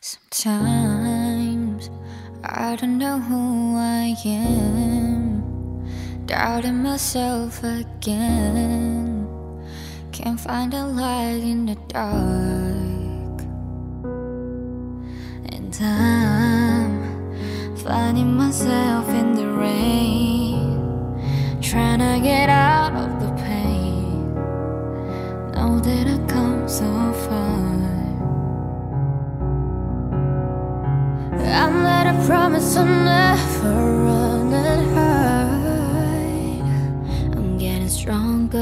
Sometimes I don't know who I am, doubting myself again. Can't find a light in the dark, and I'm finding myself in the rain, trying to get out of the promise I'll never run and hide. I'm getting stronger.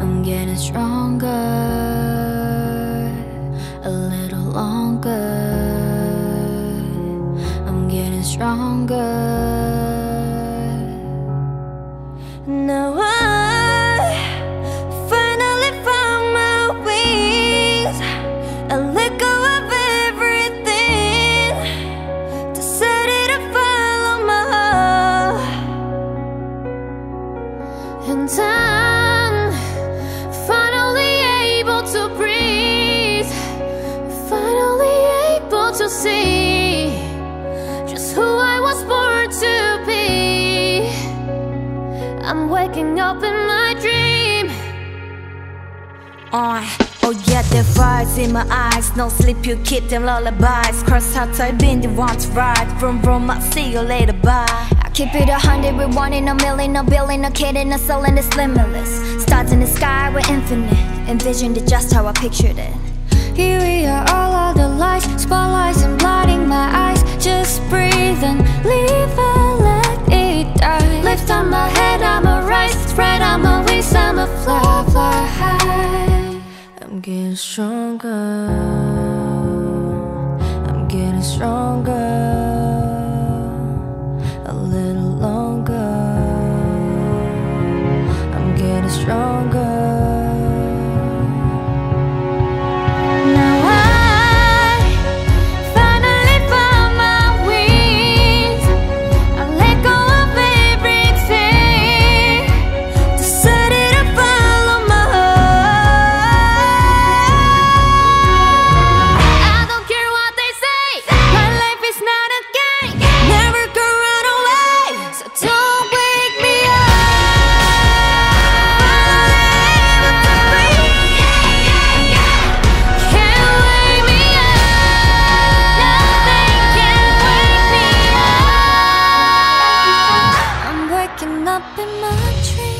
I'm getting stronger. A little longer. I'm getting stronger. And I'm finally able to breathe. Finally able to see just who I was born to be. I'm waking up in my dream. Uh, oh yeah, the fires in my eyes No sleep, you keep them lullabies Cross out, I've been the one to ride Vroom vroom, I'll see you later, bye I keep it a hundred with one in a million, a billion, a kid and a soul and it's limitless. Stars in the sky, we're infinite. Envisioned it just how I pictured it. Here we are, all of the lights, spotlights and blinding my eyes. Just breathe and leave I'm getting stronger. I'm getting stronger. waking up in my dreams.